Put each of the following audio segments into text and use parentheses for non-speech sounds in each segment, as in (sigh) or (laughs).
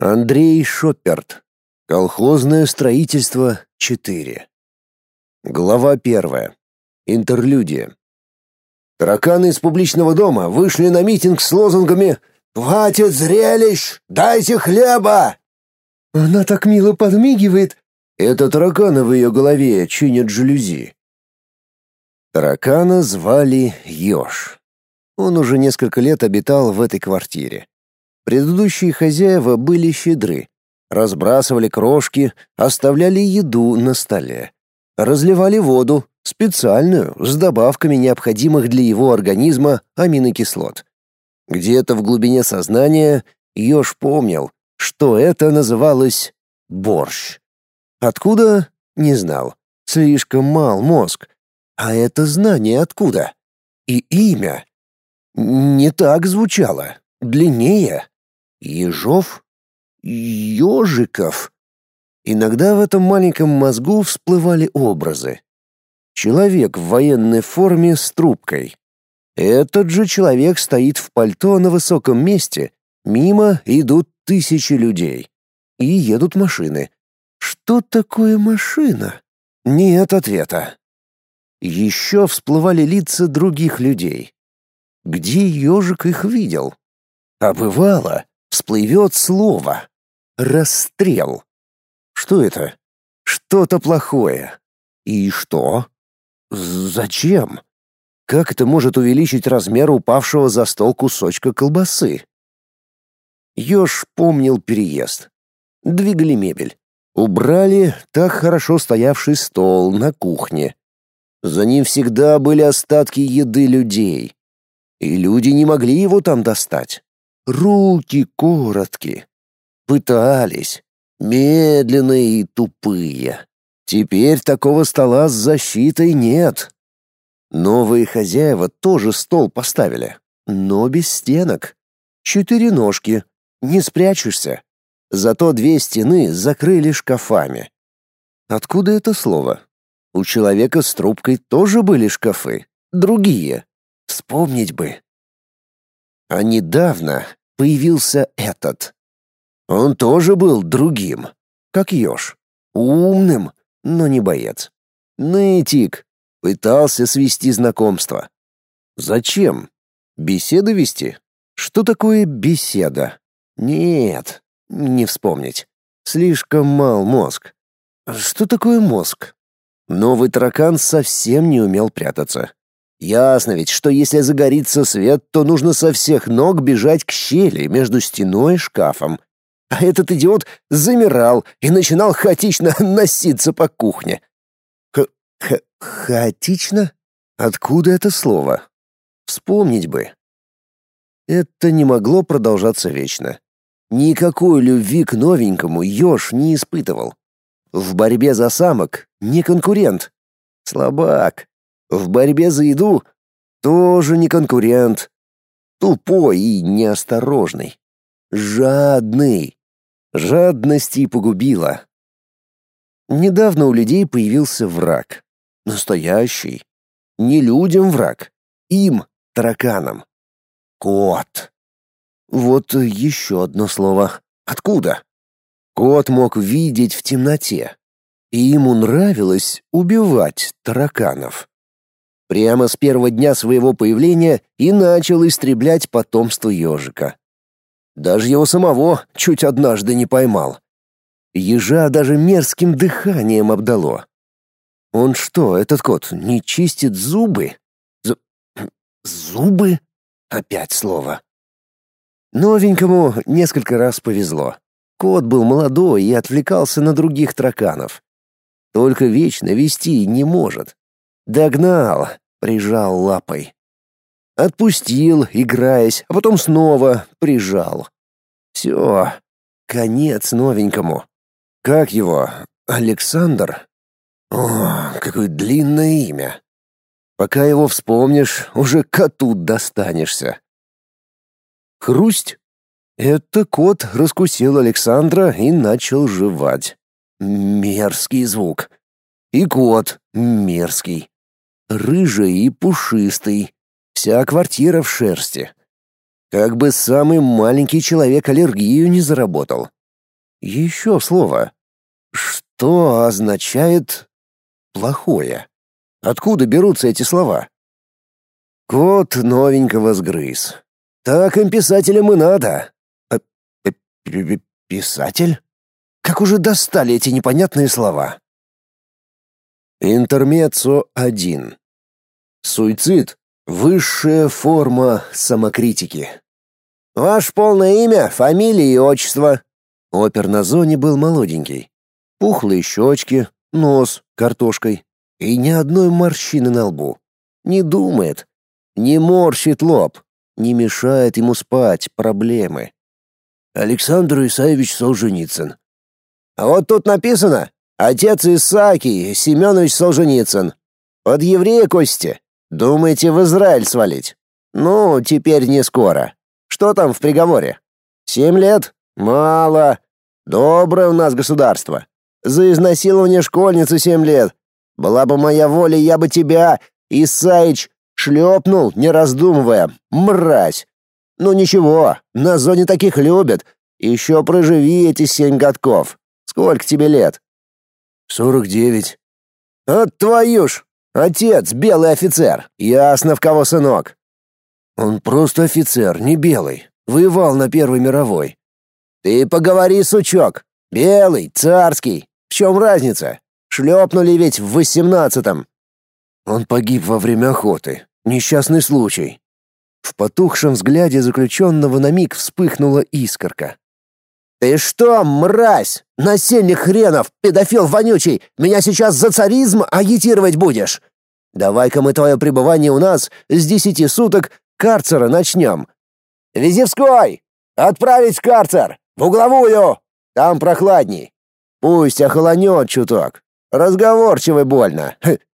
Андрей Шопперт. Колхозное строительство 4. Глава 1. Интерлюдия. Тараканы из публичного дома вышли на митинг с лозунгами «Хватит зрелищ! Дайте хлеба!» Она так мило подмигивает. Это тараканы в ее голове чинят жалюзи. Таракана звали Ёж. Он уже несколько лет обитал в этой квартире. Предыдущие хозяева были щедры. Разбрасывали крошки, оставляли еду на столе. Разливали воду, специальную, с добавками необходимых для его организма аминокислот. Где-то в глубине сознания Ёж помнил, что это называлось борщ. Откуда? Не знал. Слишком мал мозг. А это знание откуда? И имя? Не так звучало. Длиннее. Ежов? Ежиков? Иногда в этом маленьком мозгу всплывали образы. Человек в военной форме с трубкой. Этот же человек стоит в пальто на высоком месте. Мимо идут тысячи людей. И едут машины. Что такое машина? Нет ответа. Еще всплывали лица других людей. Где ежик их видел? А бывало, всплывет слово «расстрел». Что это? Что-то плохое. И что? Зачем? Как это может увеличить размер упавшего за стол кусочка колбасы? Ёж помнил переезд. Двигали мебель. Убрали так хорошо стоявший стол на кухне. За ним всегда были остатки еды людей. И люди не могли его там достать. Руки короткие. Пытались. Медленные и тупые. Теперь такого стола с защитой нет. Новые хозяева тоже стол поставили, но без стенок. Четыре ножки. Не спрячешься. Зато две стены закрыли шкафами. Откуда это слово? У человека с трубкой тоже были шкафы. Другие. Вспомнить бы. А недавно появился этот. Он тоже был другим, как еж. Умным, но не боец. Нытик. Пытался свести знакомство. Зачем? Беседы вести? Что такое беседа? Нет, не вспомнить. Слишком мал мозг. Что такое мозг? Новый таракан совсем не умел прятаться. Ясно ведь, что если загорится свет, то нужно со всех ног бежать к щели между стеной и шкафом. А этот идиот замирал и начинал хаотично (laughs) носиться по кухне. Х -х хаотично? Откуда это слово? Вспомнить бы. Это не могло продолжаться вечно. Никакой любви к новенькому Ёж не испытывал. В борьбе за самок не конкурент. Слабак. В борьбе за еду тоже не конкурент. Тупой и неосторожный. Жадный. Жадность и погубила. Недавно у людей появился враг. Настоящий. Не людям враг. Им, тараканам. Кот. Вот еще одно слово. Откуда? Кот мог видеть в темноте. И ему нравилось убивать тараканов прямо с первого дня своего появления и начал истреблять потомство ежика. Даже его самого чуть однажды не поймал. Ежа даже мерзким дыханием обдало. Он что, этот кот, не чистит зубы? З... Зубы? Опять слово. Новенькому несколько раз повезло. Кот был молодой и отвлекался на других тараканов. Только вечно вести не может. Догнал, прижал лапой. Отпустил, играясь, а потом снова прижал. Все, конец новенькому. Как его? Александр? О, какое длинное имя. Пока его вспомнишь, уже коту достанешься. Хрусть? Это кот раскусил Александра и начал жевать. Мерзкий звук. И кот мерзкий рыжий и пушистый, вся квартира в шерсти. Как бы самый маленький человек аллергию не заработал. Еще слово. Что означает «плохое»? Откуда берутся эти слова? Кот новенького сгрыз. Так им писателям и надо. А, писатель? Как уже достали эти непонятные слова? Интермеццо 1. Суицид — высшая форма самокритики. Ваше полное имя, фамилия и отчество. Опер на зоне был молоденький. Пухлые щечки, нос картошкой и ни одной морщины на лбу. Не думает, не морщит лоб, не мешает ему спать проблемы. Александр Исаевич Солженицын. А вот тут написано «Отец Исааки Семенович Солженицын». Под еврея кости. Думаете в Израиль свалить? Ну, теперь не скоро. Что там в приговоре? Семь лет? Мало. Доброе у нас государство. За изнасилование школьницы семь лет. Была бы моя воля, я бы тебя, Исаич, шлепнул, не раздумывая. Мразь. Ну ничего, на зоне таких любят. Еще проживи эти семь годков. Сколько тебе лет? Сорок девять. А твою ж! Отец белый офицер. Ясно в кого сынок. Он просто офицер, не белый. Воевал на Первой мировой. Ты поговори, сучок. Белый, царский. В чем разница? Шлепнули ведь в восемнадцатом. Он погиб во время охоты. Несчастный случай. В потухшем взгляде заключенного на миг вспыхнула искорка. «Ты что, мразь? Насильник хренов, педофил вонючий, меня сейчас за царизм агитировать будешь? Давай-ка мы твое пребывание у нас с десяти суток карцера начнем. Визевской! Отправить в карцер! В угловую! Там прохладней. Пусть охолонет чуток. Разговорчивый больно.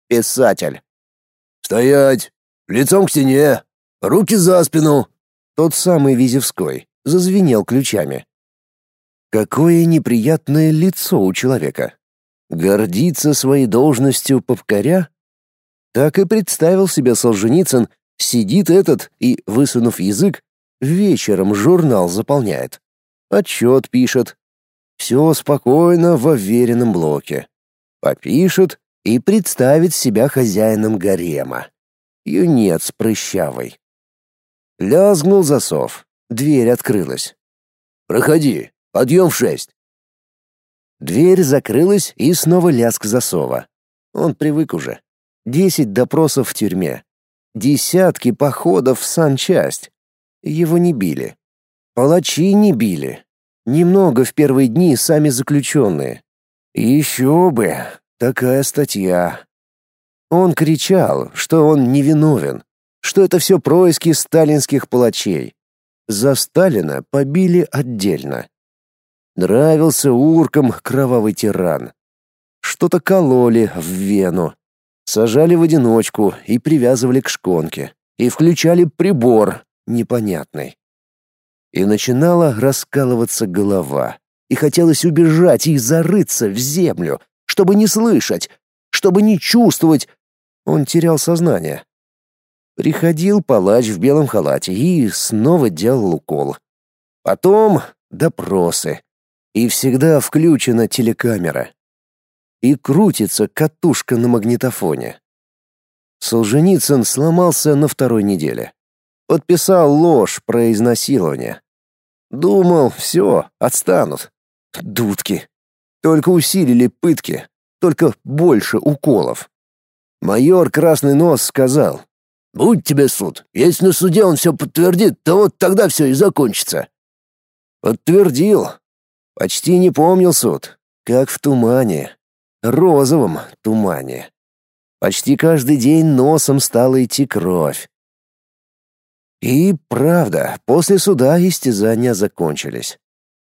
Писатель. Стоять! Лицом к стене! Руки за спину! Тот самый Визевской зазвенел ключами. Какое неприятное лицо у человека. Гордится своей должностью повкоря? Так и представил себе Солженицын, сидит этот и, высунув язык, вечером журнал заполняет. Отчет пишет. Все спокойно в уверенном блоке. Попишет и представит себя хозяином гарема. Юнец прыщавый. Лязгнул засов. Дверь открылась. «Проходи», Подъем в шесть». Дверь закрылась, и снова лязг засова. Он привык уже. Десять допросов в тюрьме. Десятки походов в санчасть. Его не били. Палачи не били. Немного в первые дни сами заключенные. Еще бы, такая статья. Он кричал, что он невиновен, что это все происки сталинских палачей. За Сталина побили отдельно. Нравился уркам кровавый тиран. Что-то кололи в вену, сажали в одиночку и привязывали к шконке, и включали прибор непонятный. И начинала раскалываться голова, и хотелось убежать и зарыться в землю, чтобы не слышать, чтобы не чувствовать. Он терял сознание. Приходил палач в белом халате и снова делал укол. Потом допросы и всегда включена телекамера. И крутится катушка на магнитофоне. Солженицын сломался на второй неделе. Подписал ложь про изнасилование. Думал, все, отстанут. Дудки. Только усилили пытки, только больше уколов. Майор Красный Нос сказал, «Будь тебе суд, если на суде он все подтвердит, то вот тогда все и закончится». Подтвердил, Почти не помнил суд, как в тумане, розовом тумане. Почти каждый день носом стала идти кровь. И правда, после суда истязания закончились.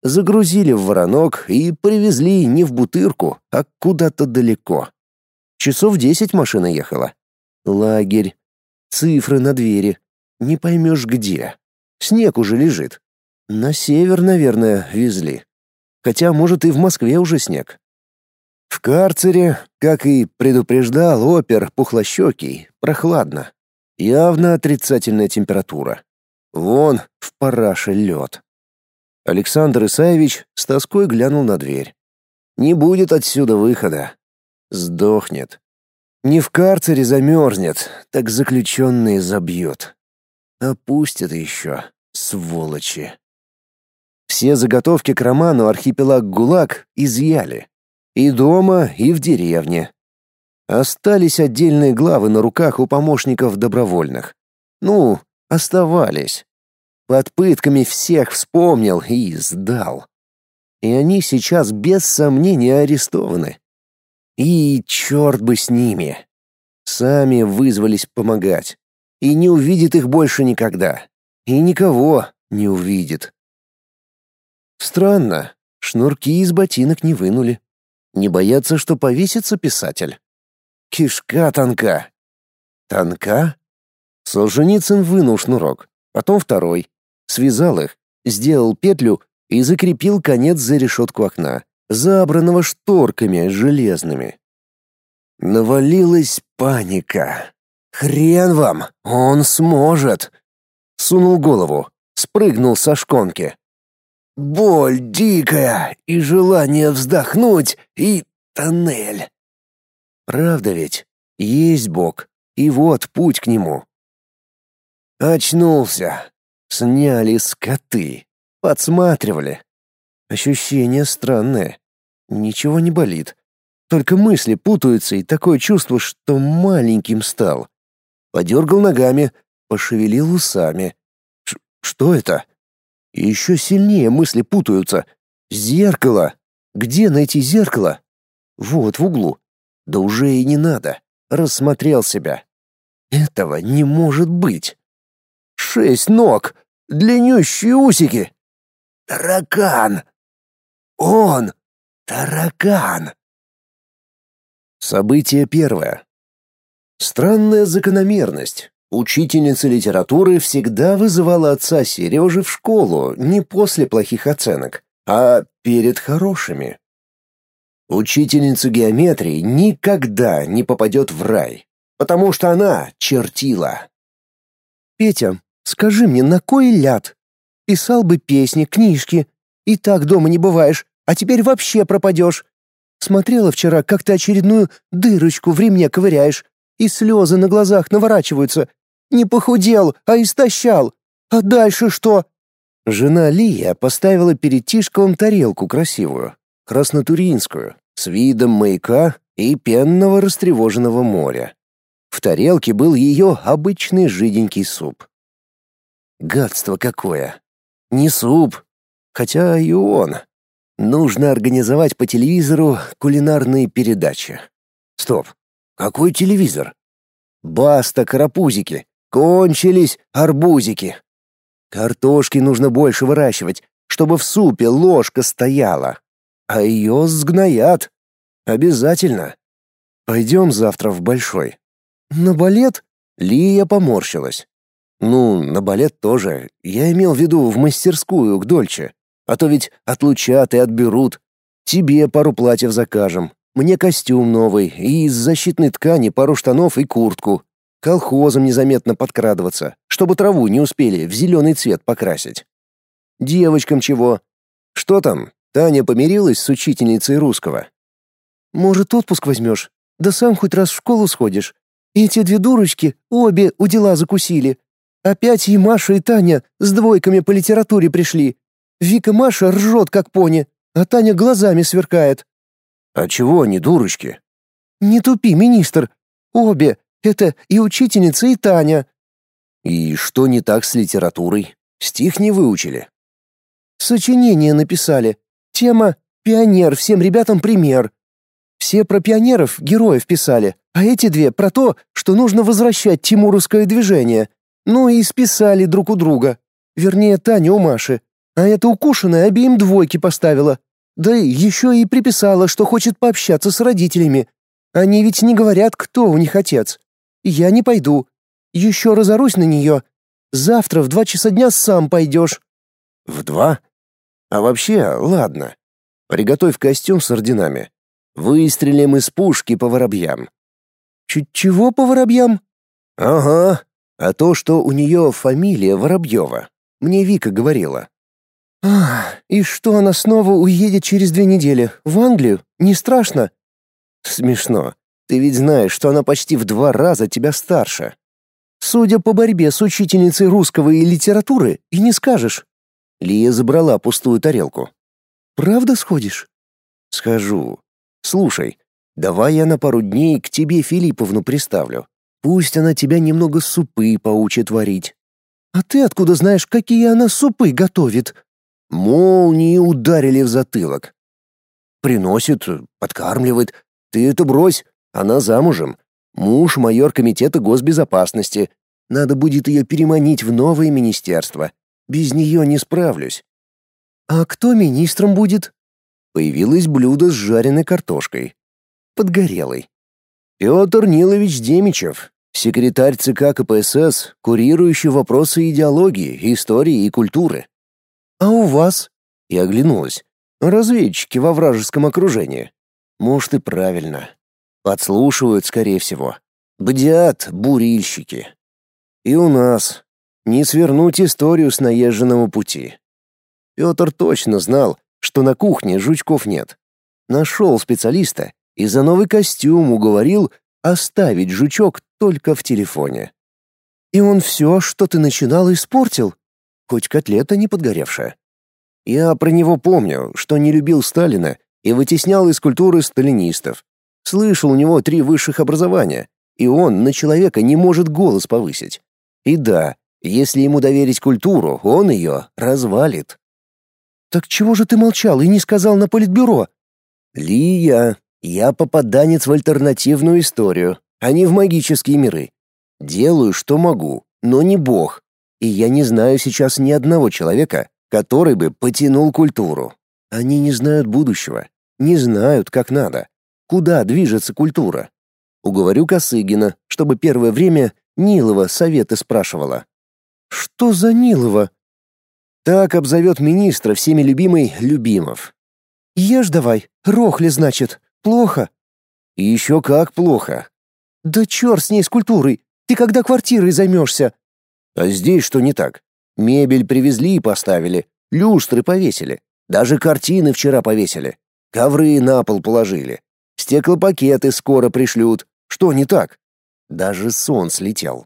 Загрузили в воронок и привезли не в Бутырку, а куда-то далеко. Часов десять машина ехала. Лагерь. Цифры на двери. Не поймешь где. Снег уже лежит. На север, наверное, везли хотя, может, и в Москве уже снег. В карцере, как и предупреждал опер Пухлощекий, прохладно. Явно отрицательная температура. Вон в параше лед. Александр Исаевич с тоской глянул на дверь. Не будет отсюда выхода. Сдохнет. Не в карцере замерзнет, так заключенные забьют. Опустят еще, сволочи. Все заготовки к роману «Архипелаг ГУЛАГ» изъяли. И дома, и в деревне. Остались отдельные главы на руках у помощников добровольных. Ну, оставались. Под пытками всех вспомнил и сдал. И они сейчас без сомнения арестованы. И черт бы с ними. Сами вызвались помогать. И не увидит их больше никогда. И никого не увидит. Странно, шнурки из ботинок не вынули. Не боятся, что повесится писатель. Кишка тонка. Тонка? Солженицын вынул шнурок, потом второй, связал их, сделал петлю и закрепил конец за решетку окна забранного шторками железными. Навалилась паника. «Хрен вам! Он сможет!» Сунул голову, спрыгнул со шконки. Боль дикая и желание вздохнуть, и тоннель. Правда ведь? Есть Бог, и вот путь к нему. Очнулся. Сняли скоты. Подсматривали. Ощущение странное. Ничего не болит. Только мысли путаются, и такое чувство, что маленьким стал. Подергал ногами, пошевелил усами. Ш что это? И еще сильнее мысли путаются. Зеркало! Где найти зеркало? Вот, в углу. Да уже и не надо. Рассмотрел себя. Этого не может быть. Шесть ног! Длиннющие усики! Таракан! Он! Таракан! Событие первое. Странная закономерность. Учительница литературы всегда вызывала отца Сережи в школу не после плохих оценок, а перед хорошими. Учительница геометрии никогда не попадет в рай, потому что она чертила. «Петя, скажи мне, на кой ляд? Писал бы песни, книжки. И так дома не бываешь, а теперь вообще пропадешь. Смотрела вчера, как ты очередную дырочку в ремне ковыряешь, и слезы на глазах наворачиваются. Не похудел, а истощал. А дальше что?» Жена Лия поставила перед Тишковым тарелку красивую, краснотуринскую, с видом маяка и пенного растревоженного моря. В тарелке был ее обычный жиденький суп. Гадство какое! Не суп, хотя и он. Нужно организовать по телевизору кулинарные передачи. Стоп. Какой телевизор? Баста, карапузики. Кончились арбузики. Картошки нужно больше выращивать, чтобы в супе ложка стояла. А ее сгноят. Обязательно. Пойдем завтра в Большой. На балет? Лия поморщилась. Ну, на балет тоже. Я имел в виду в мастерскую к Дольче. А то ведь отлучат и отберут. Тебе пару платьев закажем, мне костюм новый и из защитной ткани пару штанов и куртку. Колхозом незаметно подкрадываться, чтобы траву не успели в зеленый цвет покрасить. Девочкам чего? Что там? Таня помирилась с учительницей русского. Может, отпуск возьмешь? Да сам хоть раз в школу сходишь. Эти две дурочки обе у дела закусили. Опять и Маша, и Таня с двойками по литературе пришли. Вика Маша ржет, как пони, а Таня глазами сверкает. А чего они дурочки? Не тупи, министр. Обе. Это и учительница, и Таня. И что не так с литературой? Стих не выучили. Сочинение написали. Тема «Пионер, всем ребятам пример». Все про пионеров, героев писали, а эти две про то, что нужно возвращать тимуровское движение. Ну и списали друг у друга. Вернее, Таня у Маши. А эта укушенная обеим двойки поставила. Да еще и приписала, что хочет пообщаться с родителями. Они ведь не говорят, кто у них отец. Я не пойду. Еще разорусь на нее. Завтра в два часа дня сам пойдешь». «В два? А вообще, ладно. Приготовь костюм с орденами. Выстрелим из пушки по воробьям». Чуть чего по воробьям?» «Ага. А то, что у нее фамилия Воробьева. Мне Вика говорила. «А, и что она снова уедет через две недели? В Англию? Не страшно?» «Смешно. Ты ведь знаешь, что она почти в два раза тебя старше. Судя по борьбе с учительницей русского и литературы, и не скажешь». Лия забрала пустую тарелку. «Правда сходишь?» «Схожу. Слушай, давай я на пару дней к тебе Филипповну приставлю. Пусть она тебя немного супы поучит варить». «А ты откуда знаешь, какие она супы готовит?» Молнии ударили в затылок. Приносит, подкармливает. Ты это брось, она замужем. Муж майор комитета госбезопасности. Надо будет ее переманить в новое министерство. Без нее не справлюсь. А кто министром будет? Появилось блюдо с жареной картошкой. Подгорелой. Петр Нилович Демичев, секретарь ЦК КПСС, курирующий вопросы идеологии, истории и культуры. А у вас? Я оглянулась. Разведчики во вражеском окружении. Может и правильно. Подслушивают, скорее всего. Бдят бурильщики. И у нас. Не свернуть историю с наезженного пути. Петр точно знал, что на кухне жучков нет. Нашел специалиста и за новый костюм уговорил оставить жучок только в телефоне. И он все, что ты начинал, испортил? Хоть котлета не подгоревшая. Я про него помню, что не любил Сталина и вытеснял из культуры сталинистов. Слышал у него три высших образования, и он на человека не может голос повысить. И да, если ему доверить культуру, он ее развалит. Так чего же ты молчал и не сказал на политбюро? Лия, я попаданец в альтернативную историю, а не в магические миры. Делаю, что могу, но не бог. И я не знаю сейчас ни одного человека, который бы потянул культуру. Они не знают будущего, не знают, как надо куда движется культура. Уговорю Косыгина, чтобы первое время Нилова советы спрашивала. Что за Нилова? Так обзовет министра всеми любимый Любимов. Ешь давай, рохли, значит. Плохо. И еще как плохо. Да черт с ней с культурой. Ты когда квартирой займешься? А здесь что не так? Мебель привезли и поставили, люстры повесили, даже картины вчера повесили, ковры на пол положили. Стеклопакеты скоро пришлют. Что не так? Даже сон слетел.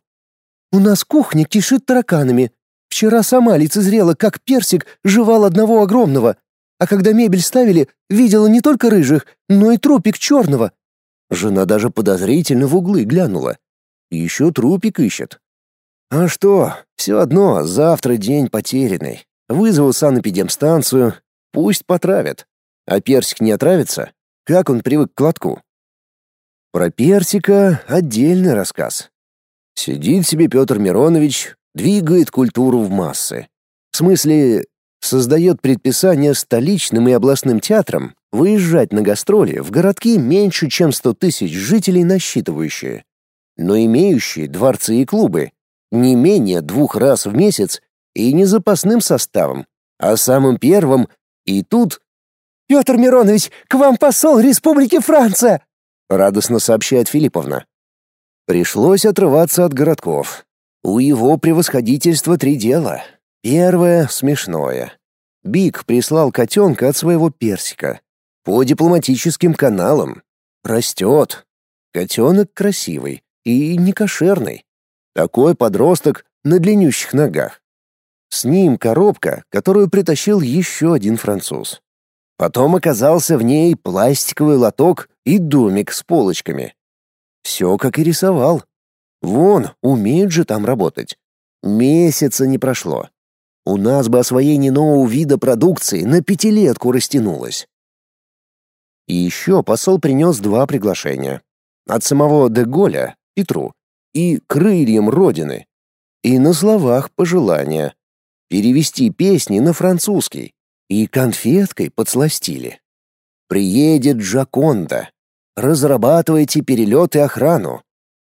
У нас кухня кишит тараканами. Вчера сама лицезрела, как персик жевал одного огромного, а когда мебель ставили, видела не только рыжих, но и трупик черного. Жена даже подозрительно в углы глянула. Еще трупик ищет. А что, все одно, завтра день потерянный. Вызову санэпидемстанцию, пусть потравят. А персик не отравится, как он привык к лотку. Про персика отдельный рассказ. Сидит себе Петр Миронович, двигает культуру в массы. В смысле, создает предписание столичным и областным театрам выезжать на гастроли в городки меньше, чем 100 тысяч жителей насчитывающие, но имеющие дворцы и клубы не менее двух раз в месяц и не запасным составом, а самым первым, и тут Петр Миронович, к вам посол Республики Франция!» — радостно сообщает Филипповна. Пришлось отрываться от городков. У его превосходительства три дела. Первое — смешное. Биг прислал котенка от своего персика. По дипломатическим каналам. Растет. Котенок красивый и не кошерный. Такой подросток на длиннющих ногах. С ним коробка, которую притащил еще один француз. Потом оказался в ней пластиковый лоток и домик с полочками. Все как и рисовал. Вон, умеют же там работать. Месяца не прошло. У нас бы освоение нового вида продукции на пятилетку растянулось. И еще посол принес два приглашения. От самого Деголя, Петру, и крыльям Родины. И на словах пожелания. Перевести песни на французский и конфеткой подсластили. Приедет Джаконда. Разрабатывайте перелет и охрану.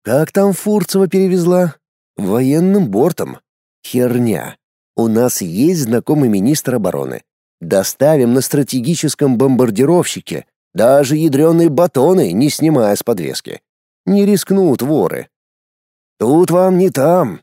Как там Фурцева перевезла? Военным бортом. Херня. У нас есть знакомый министр обороны. Доставим на стратегическом бомбардировщике, даже ядреные батоны, не снимая с подвески. Не рискнут воры. Тут вам не там,